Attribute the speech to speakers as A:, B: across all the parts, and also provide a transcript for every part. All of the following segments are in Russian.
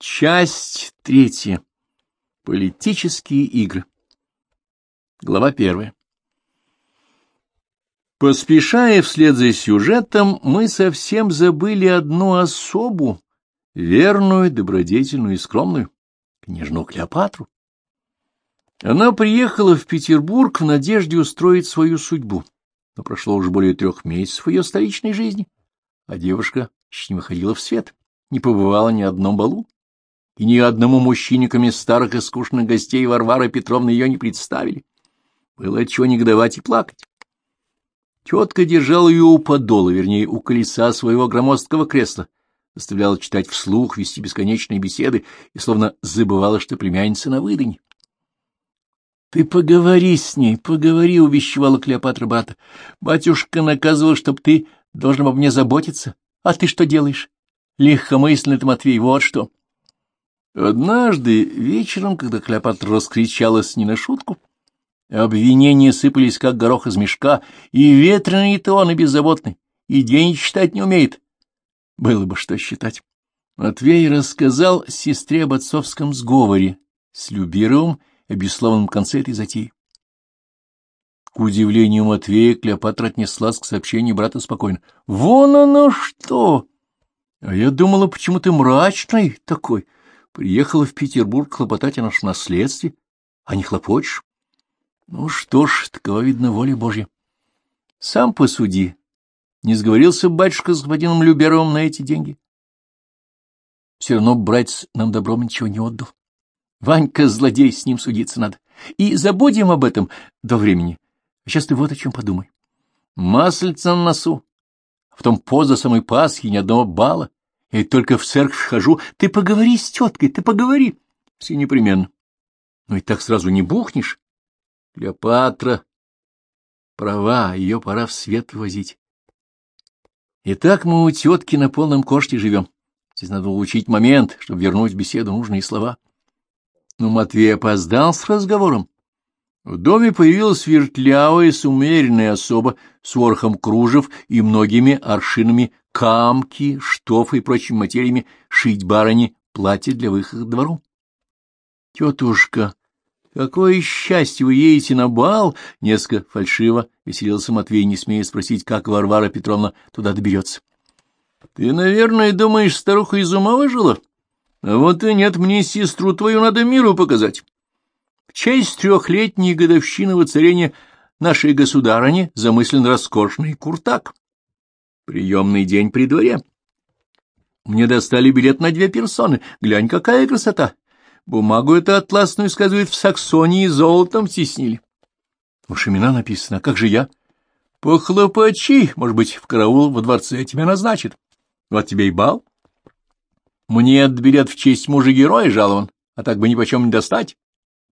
A: Часть третья. Политические игры. Глава первая. Поспешая вслед за сюжетом, мы совсем забыли одну особу, верную, добродетельную и скромную, княжну Клеопатру. Она приехала в Петербург в надежде устроить свою судьбу, но прошло уже более трех месяцев ее столичной жизни, а девушка еще не выходила в свет, не побывала ни одном балу и ни одному мужчине, кроме старых и скучных гостей Варвары Петровны, ее не представили. Было отчего негодовать и плакать. Тетка держала ее у подола, вернее, у колеса своего громоздкого кресла, заставляла читать вслух, вести бесконечные беседы и словно забывала, что племянница на выданье. — Ты поговори с ней, поговори, — увещевала Клеопатра брата. — Батюшка наказывал, чтоб ты должен обо мне заботиться. А ты что делаешь? Легкомысленный ты, Матвей, вот что. Однажды вечером, когда Клеопатра раскричалась не на шутку, обвинения сыпались, как горох из мешка, и ветреный-то он, и беззаботный, и день считать не умеет. Было бы что считать. Матвей рассказал сестре об отцовском сговоре с Любировым и бессловном конце этой затеи. К удивлению Матвея, Клеопатра отнеслась к сообщению брата спокойно. — Вон оно что! А я думала, почему ты мрачный такой. Приехала в Петербург хлопотать о нашем наследстве, а не хлопочешь. Ну что ж, такова, видно, воля Божья. Сам посуди. Не сговорился батюшка с господином Люберовым на эти деньги? Все равно братец нам добром ничего не отдал. Ванька злодей, с ним судиться надо. И забудем об этом до времени. А сейчас ты вот о чем подумай. Маслица на носу, а потом поза самой Пасхи ни одного бала. Я только в церковь хожу. Ты поговори с теткой, ты поговори. Все непременно. Ну и так сразу не бухнешь. Клеопатра права, ее пора в свет возить. Итак, мы у тетки на полном коште живем. Здесь надо улучшить момент, чтобы вернуть в беседу нужные слова. Но Матвей опоздал с разговором. В доме появилась вертлявая, сумеренная особа с ворохом кружев и многими аршинами камки, штофы и прочими материями шить барыне платье для выхода к двору. — Тетушка, какое счастье вы едете на бал! — несколько фальшиво веселился Матвей, не смея спросить, как Варвара Петровна туда доберется. — Ты, наверное, думаешь, старуха из ума выжила? А вот и нет, мне сестру твою надо миру показать. В честь трехлетней годовщины воцарения нашей государыни замыслен роскошный куртак. Приемный день при дворе. Мне достали билет на две персоны. Глянь, какая красота! Бумагу эту атласную, сказывают, в Саксонии золотом стеснили. Уж имена написано. Как же я? Похлопачи. Может быть, в караул во дворце тебя назначат. Вот тебе и бал. Мне билет в честь мужа-героя жалован, а так бы ни почем не достать.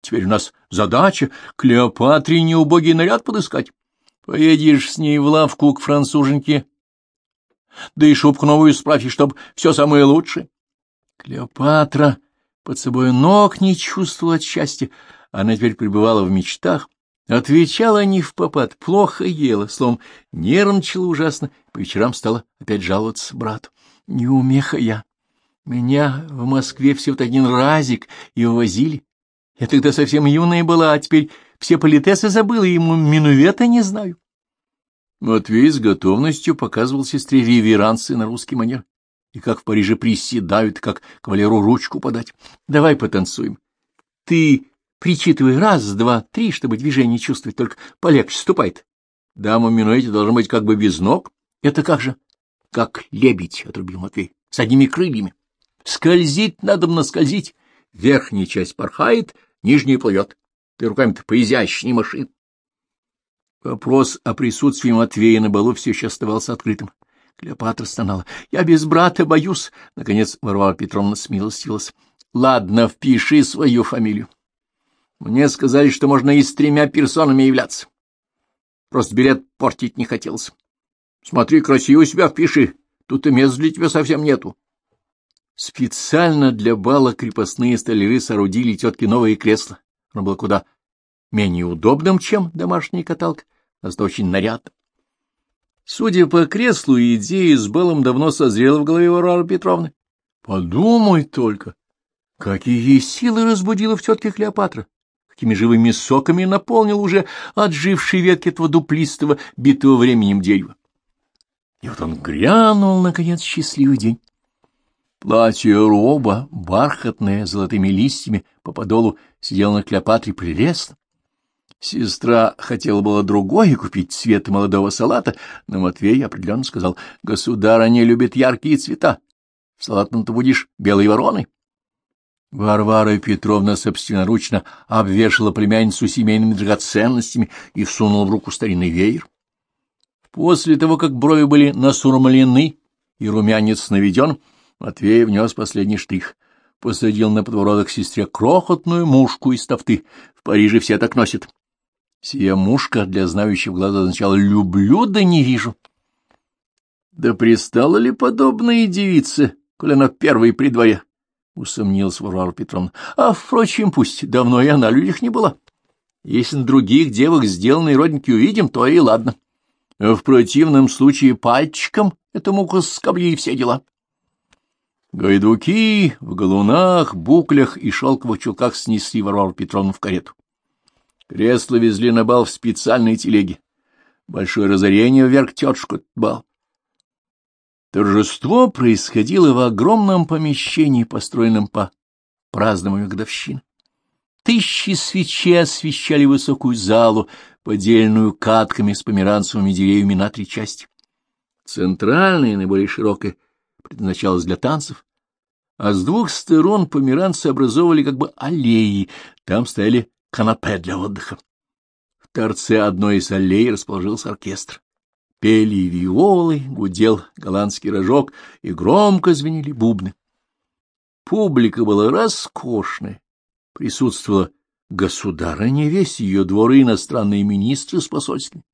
A: Теперь у нас задача Клеопатре неубогий наряд подыскать. Поедешь с ней в лавку к француженке да и шубку новую справь, чтоб все самое лучшее. Клеопатра под собой ног не чувствовала от счастья. Она теперь пребывала в мечтах, отвечала не в попад, плохо ела, словом, нервничала ужасно, по вечерам стала опять жаловаться брату. Неумеха я. Меня в Москве всего один разик и увозили. Я тогда совсем юная была, а теперь все политесы забыла, и ему минувета не знаю. Матвей с готовностью показывал сестре реверансы на русский манер. И как в Париже приседают, как кавалеру ручку подать. Давай потанцуем. Ты причитывай раз, два, три, чтобы движение чувствовать, только полегче ступает. Дама минуэте должна быть как бы без ног. Это как же? Как лебедь, — отрубил Матвей, — с одними крыльями. Скользить надо мно скользить. Верхняя часть порхает, нижняя плывет. Ты руками-то поизящней машин. Вопрос о присутствии Матвея на балу все еще оставался открытым. Клеопатра стонала. — Я без брата боюсь. Наконец Варвара Петровна смилостивилась. — Ладно, впиши свою фамилию. Мне сказали, что можно и с тремя персонами являться. Просто билет портить не хотелось. Смотри, красиво себя впиши. Тут и мест для тебя совсем нету. Специально для бала крепостные столяры соорудили тетки новые кресла. Оно было куда менее удобным, чем домашняя каталка просто очень нарядно. Судя по креслу, идея с балом давно созрела в голове Варвары Петровны. Подумай только, Какие силы разбудила в тетке Клеопатра! Какими живыми соками наполнил уже отживший ветки этого дуплистого, битого временем дерева! И вот он грянул, наконец, счастливый день. Платье роба, бархатное, золотыми листьями по подолу, сидело на Клеопатре прелестно. Сестра хотела было другое купить цвета молодого салата, но Матвей определенно сказал, «Государыня любит яркие цвета. Салатом ты будешь белой вороной». Варвара Петровна собственноручно обвешала племянницу семейными драгоценностями и всунула в руку старинный веер. После того, как брови были насурмлены и румянец наведен, Матвей внес последний штрих. Посадил на подбородок сестре крохотную мушку из тофты. В Париже все так носят. Сия мушка для знающих глаза означала «люблю, да не вижу». Да пристала ли подобная девица, коль она первой при дворе? — усомнилась Варвара Петровна. — А, впрочем, пусть давно и она людях не была. Если на других девах сделанные родники увидим, то и ладно. В противном случае пальчиком этому мука скобли и все дела. Гайдуки в галунах, буклях и шелковых чулках снесли Варвару Петровну в карету. Кресло везли на бал в специальной телеге. Большое разорение вверх тетушку бал. Торжество происходило в огромном помещении, построенном по празднованию годовщины. Тысячи свечей освещали высокую залу, поделенную катками с померанцевыми деревьями на три части. Центральная, наиболее широкая, предназначалась для танцев, а с двух сторон померанцы образовывали как бы аллеи, там стояли канапе для отдыха. В торце одной из аллей расположился оркестр. Пели виолы, гудел голландский рожок, и громко звенели бубны. Публика была роскошная, присутствовала государыня, весь ее дворы иностранные министры с посольствами.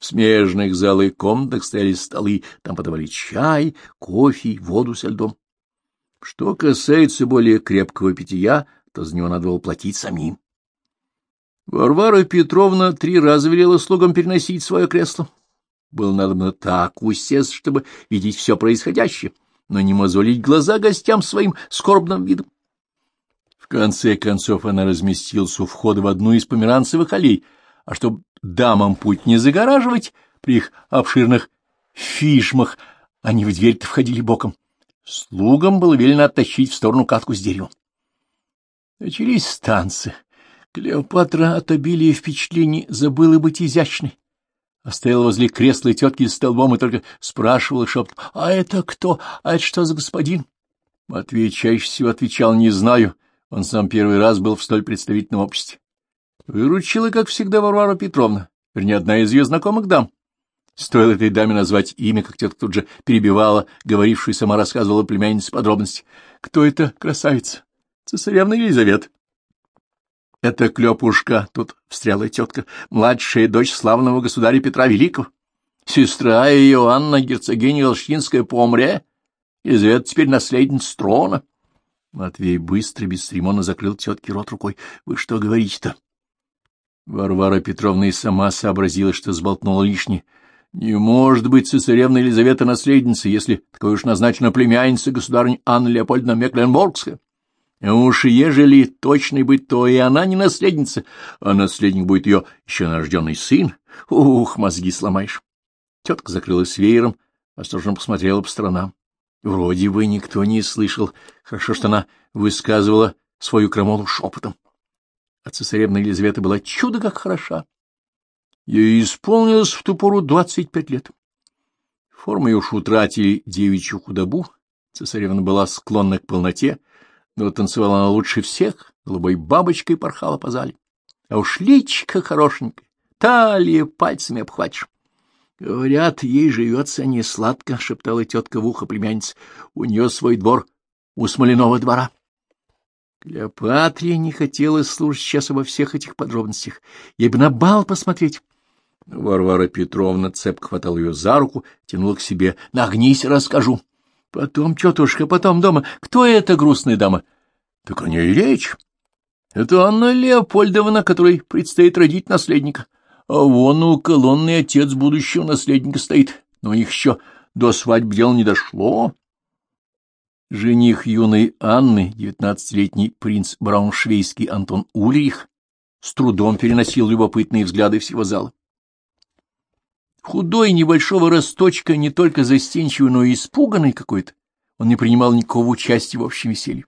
A: В смежных залах и комнатах стояли столы, там подавали чай, кофе, воду со льдом. Что касается более крепкого питья, то за него надо было платить самим. Варвара Петровна три раза велела слугам переносить свое кресло. Было надо так усесть, чтобы видеть все происходящее, но не мозолить глаза гостям своим скорбным видом конце концов она разместилась у входа в одну из померанцевых аллей, а чтобы дамам путь не загораживать при их обширных фишмах, они в дверь-то входили боком. Слугам было велено оттащить в сторону катку с деревом. Начались танцы. Клеопатра от обилия впечатлений забыла быть изящной. Оставила возле кресла тетки с столбом и только спрашивала шепотом, «А это кто? А это что за господин?» Матвей чаще всего отвечал, «Не знаю». Он сам первый раз был в столь представительном обществе. Выручила, как всегда, Варвара Петровна, вернее, одна из ее знакомых дам. Стоило этой даме назвать имя, как тетка тут же перебивала, говорившую сама рассказывала племяннице подробности. Кто это красавица? Цесаревна Елизавета. Это Клёпушка, тут встряла тетка, младшая дочь славного государя Петра Великого. Сестра ее, Анна, герцогиня Волшинская, помре, Елизавета теперь наследница трона. Матвей быстро, без церемона закрыл тетке рот рукой. — Вы что говорите-то? Варвара Петровна и сама сообразила, что сболтнула лишнее. Не может быть цесаревна Елизавета наследница, если такой уж назначена племянница государыня Анна Леопольдовна Мекленбургская. Уж ежели точной быть, то и она не наследница, а наследник будет ее еще нарожденный сын. Ух, мозги сломаешь. Тетка закрылась веером, осторожно посмотрела по сторонам. Вроде бы никто не слышал. Хорошо, что она высказывала свою крамолу шепотом. А цесаревна Елизавета была чудо как хороша. Ей исполнилось в ту пору двадцать пять лет. Формы уж утратили девичью худобу, цесаревна была склонна к полноте, но танцевала она лучше всех, голубой бабочкой порхала по зале. А уж личка хорошенькая, талия пальцами обхватишь. — Говорят, ей живется не сладко, — шептала тетка в ухо племянница. — У нее свой двор у Смоляного двора. Клеопатре не хотелось слушать сейчас обо всех этих подробностях. Ей бы на бал посмотреть. Варвара Петровна цепко хватала ее за руку, тянула к себе. — Нагнись, расскажу. — Потом, тетушка, потом дома. Кто эта грустная дама? — Так о ней речь. Это Анна Леопольдовна, которой предстоит родить наследника. — а вон у колонны отец будущего наследника стоит, но их еще до свадьбы дело не дошло. Жених юной Анны, девятнадцатилетний принц Брауншвейский Антон Ульрих, с трудом переносил любопытные взгляды всего зала. Худой, небольшого росточка, не только застенчивый, но и испуганный какой-то, он не принимал никакого участия в общем веселье.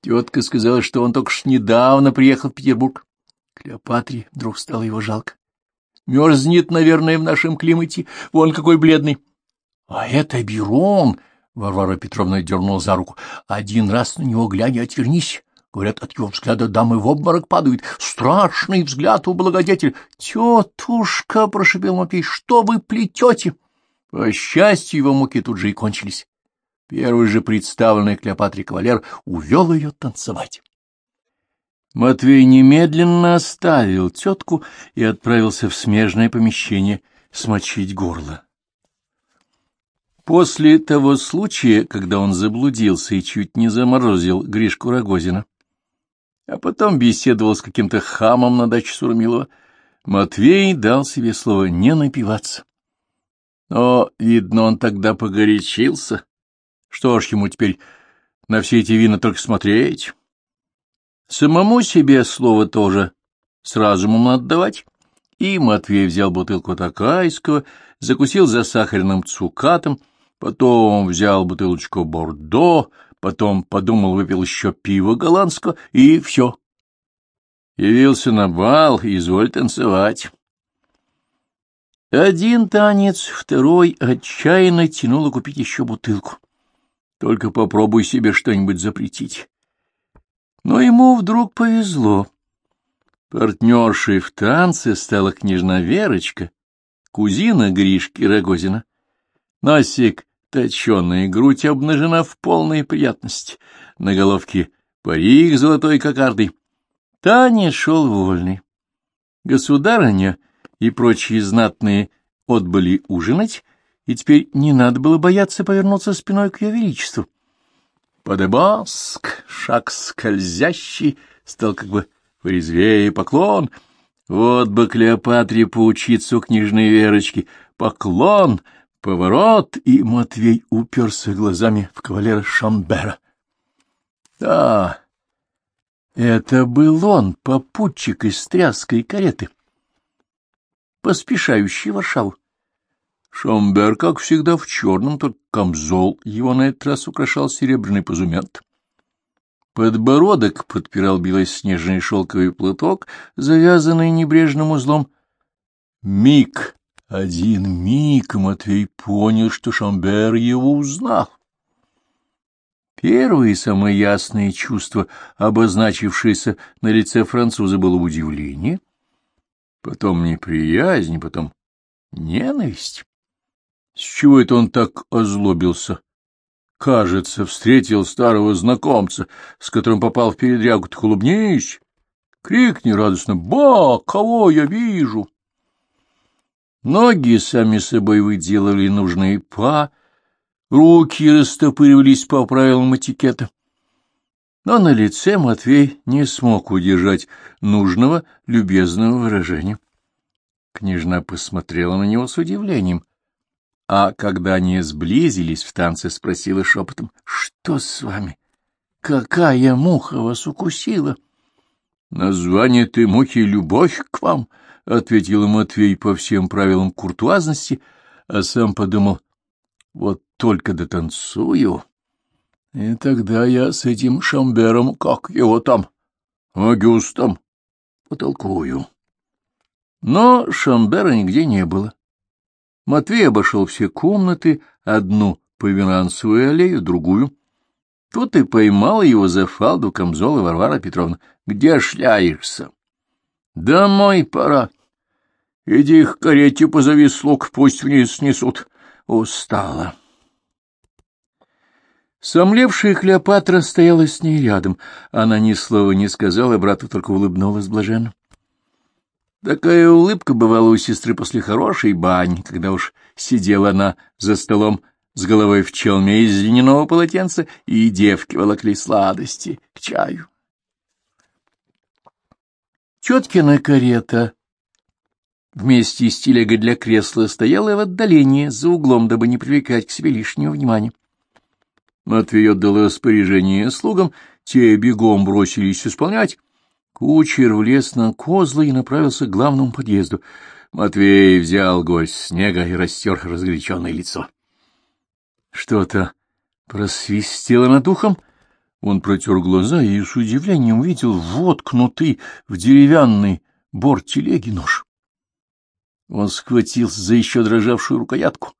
A: Тетка сказала, что он только что недавно приехал в Петербург. Клеопатре вдруг стало его жалко. Мерзнет, наверное, в нашем климате. Вон какой бледный. — А это Бирон! — Варвара Петровна дернула за руку. — Один раз на него глянь отвернись. Говорят, от его взгляда дамы в обморок падают. Страшный взгляд у благодетель. — Тетушка! — прошепел Матвей. — Что вы плетете? По счастью, его муки тут же и кончились. Первый же представленный Клеопатре кавалер увел ее танцевать. Матвей немедленно оставил тетку и отправился в смежное помещение смочить горло. После того случая, когда он заблудился и чуть не заморозил Гришку Рогозина, а потом беседовал с каким-то хамом на даче Сурамилова, Матвей дал себе слово не напиваться. Но, видно, он тогда погорячился. Что ж ему теперь на все эти вина только смотреть? Самому себе слово тоже с разумом отдавать. И Матвей взял бутылку такайского, закусил за сахарным цукатом, потом взял бутылочку бордо, потом подумал, выпил еще пиво голландского, и все. Явился на бал, изволь танцевать. Один танец, второй отчаянно тянуло купить еще бутылку. Только попробуй себе что-нибудь запретить. Но ему вдруг повезло. Партнершей в танце стала княжна Верочка, кузина Гришки Рогозина. Носик точеный, грудь обнажена в полной приятности, на головке парик золотой кокардой. Таня шел вольный. Государыня и прочие знатные отбыли ужинать, и теперь не надо было бояться повернуться спиной к ее величеству. Подебаск, шаг скользящий, стал как бы порезвее поклон. Вот бы Клеопатре поучиться у княжной Верочки. Поклон, поворот, и Матвей уперся глазами в кавалера Шамбера. Да, это был он, попутчик из тряской кареты, поспешающий в Варшаву. Шомбер, как всегда, в черном, только камзол его на этот раз украшал серебряный позумент. Подбородок подпирал белоснежный шелковый платок, завязанный небрежным узлом. Миг, один миг, Матвей понял, что Шамбер его узнал. Первое самое ясное чувство, обозначившееся на лице француза, было удивление, потом неприязнь, потом ненависть. С чего это он так озлобился? Кажется, встретил старого знакомца, с которым попал в передрягу. Ты улыбнись, крикни радостно «Ба! Кого я вижу?» Ноги сами собой выделали нужные па, руки растопыривались по правилам этикета. Но на лице Матвей не смог удержать нужного любезного выражения. Княжна посмотрела на него с удивлением — а когда они сблизились в танце, спросила шепотом, — Что с вами? Какая муха вас укусила? — Название ты мухи — любовь к вам, — ответил Матвей по всем правилам куртуазности, а сам подумал, — вот только дотанцую, и тогда я с этим Шамбером, как его там, Агюстом, потолкую. Но Шамбера нигде не было. Матвей обошел все комнаты, одну по Винансовую аллею, другую. Тут и поймал его за фалду камзола Варвара Петровна. — Где шляешься? — Домой пора. Иди их карете позови слуг, пусть вниз снесут. Устала. Сомлевшая Клеопатра стояла с ней рядом. Она ни слова не сказала, брату только улыбнулась блаженно. Такая улыбка бывала у сестры после хорошей бани, когда уж сидела она за столом с головой в челме из льняного полотенца, и девки волокли сладости к чаю. Теткина карета вместе с телегой для кресла стояла в отдалении, за углом, дабы не привлекать к себе лишнего внимания. Матвей отдал распоряжение слугам, те бегом бросились исполнять. Кучер влез на козлы и направился к главному подъезду. Матвей взял гость снега и растер разгоряченное лицо. Что-то просвистело над ухом. Он протер глаза и с удивлением увидел воткнутый в деревянный борт телеги нож. Он схватился за еще дрожавшую рукоятку.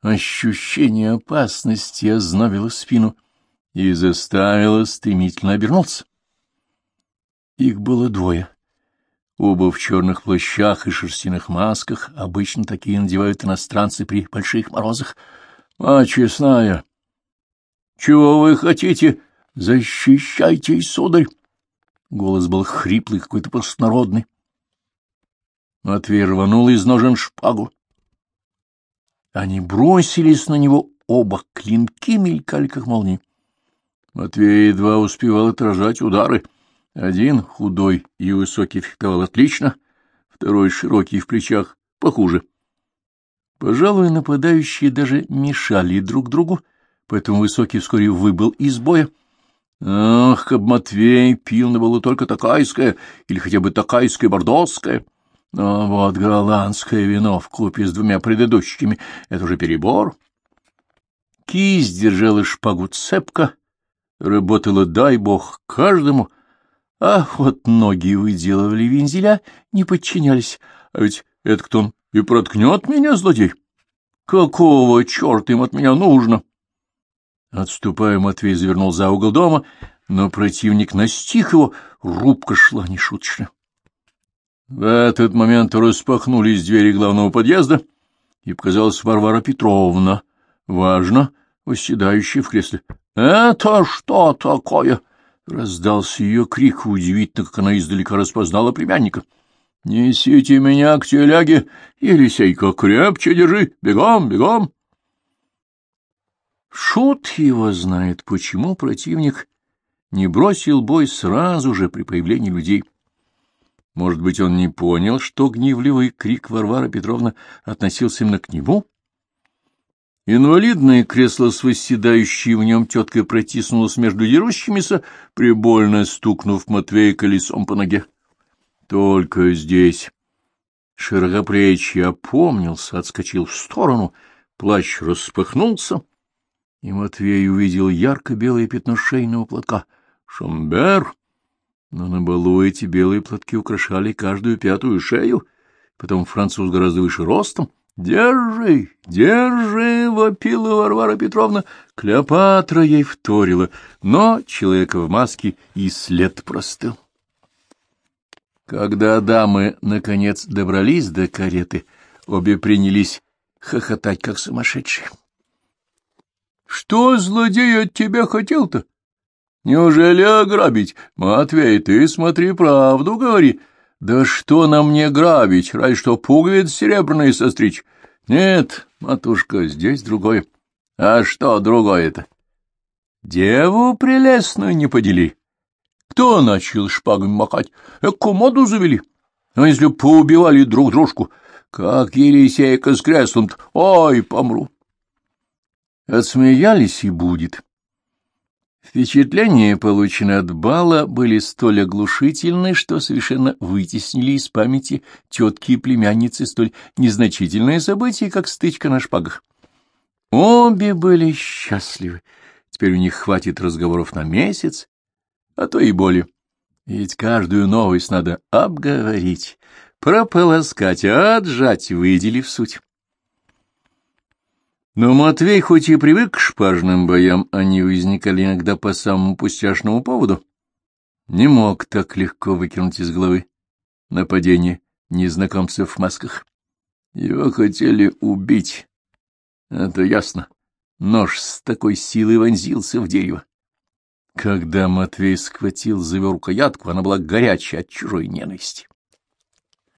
A: Ощущение опасности ознобило спину и заставило стремительно обернуться. Их было двое. Оба в черных плащах и шерстяных масках, обычно такие надевают иностранцы при больших морозах. — А, честная, чего вы хотите? Защищайтесь, сударь! Голос был хриплый, какой-то простонародный. Матвей рванул из ножен шпагу. Они бросились на него оба, клинки мелькали, как молнии. Матвей едва успевал отражать удары. Один, худой и высокий, фехтовал отлично, второй, широкий в плечах, похуже. Пожалуй, нападающие даже мешали друг другу, поэтому высокий вскоре выбыл из боя. Ах, как Матвей пил на было только такайское, или хотя бы такайское бордосское. Но вот голландское вино в купе с двумя предыдущими — это уже перебор. Кисть держала шпагу цепко, работала, дай бог, каждому, а вот ноги выделывали вензеля, не подчинялись. А ведь это кто и проткнет меня, злодей? Какого черта им от меня нужно? Отступая, Матвей завернул за угол дома, но противник настиг его, рубка шла нешуточно. В этот момент распахнулись двери главного подъезда, и показалась Варвара Петровна, важно, восседающая в кресле. — Это что такое? — раздался ее крик, удивительно, как она издалека распознала племянника. — Несите меня к теляге, Елисейка, крепче держи, бегом, бегом! Шут его знает, почему противник не бросил бой сразу же при появлении людей. Может быть, он не понял, что гневливый крик Варвары Петровна относился именно к нему? Инвалидное кресло с восседающей в нем теткой протиснулось между дерущимися, прибольно стукнув Матвея колесом по ноге. Только здесь широкоплечий опомнился, отскочил в сторону, плащ распахнулся, и Матвей увидел ярко-белое пятно шейного платка. Шамбер! Но на балу эти белые платки украшали каждую пятую шею, потом француз гораздо выше ростом. «Держи, держи!» — вопила Варвара Петровна. Клеопатра ей вторила, но человека в маске и след простыл. Когда дамы, наконец, добрались до кареты, обе принялись хохотать, как сумасшедшие. — Что злодей от тебя хотел-то? Неужели ограбить? Матвей, ты смотри, правду говори. Да что нам мне грабить, разве что пуговиц серебряные состричь? Нет, матушка, здесь другое. А что другое-то? Деву прелестную не подели. Кто начал шпагами махать? Эку моду завели. А если поубивали друг дружку, как Елисейка с креслом ой, помру. Отсмеялись и будет. Впечатления, полученные от бала, были столь оглушительны, что совершенно вытеснили из памяти тетки и племянницы столь незначительное событие, как стычка на шпагах. Обе были счастливы. Теперь у них хватит разговоров на месяц, а то и более. Ведь каждую новость надо обговорить, прополоскать, отжать, выделив суть. Но Матвей, хоть и привык к шпажным боям, они возникали иногда по самому пустяшному поводу, не мог так легко выкинуть из головы нападение незнакомцев в масках. Его хотели убить, это ясно. Нож с такой силой вонзился в дерево. Когда Матвей схватил за рукоятку, она была горячая от чужой ненависти.